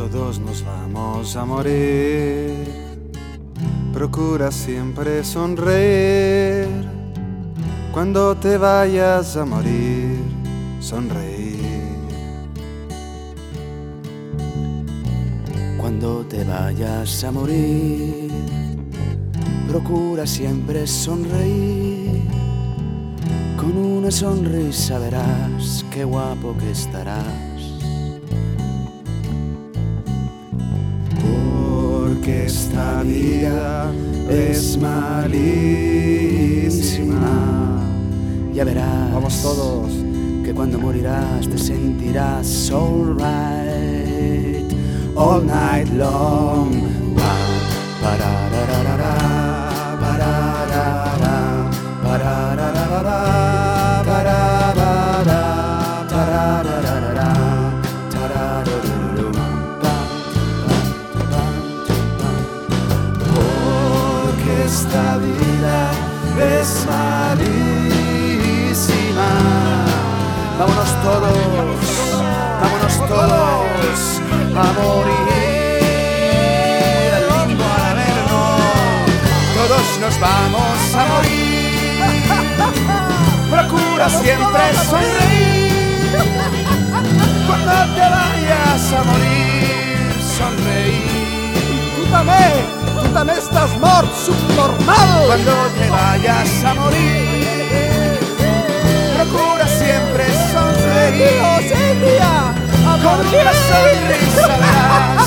Todos nos vamos a morir. Procura siempre sonreír. Cuando te vayas a morir, sonreír. Cuando te vayas a morir, procura siempre sonreír. Con una sonrisa verás qué guapo que estarás. Esta vida es malísima. Ya verás. Vamos todos. Que cuando morirás te sentirás alright all night long. Esta vida es malísima. Vámonos todos, vámonos todos a morir al limbo al averno. Todos nos vamos a morir. Procura siempre sonreír. Cuando te vayas a morir, sonreír. Tu també, tu també estàs mort, subnormal! Cuando te vayas a morir, procura siempre sonreír. Con una sonrisa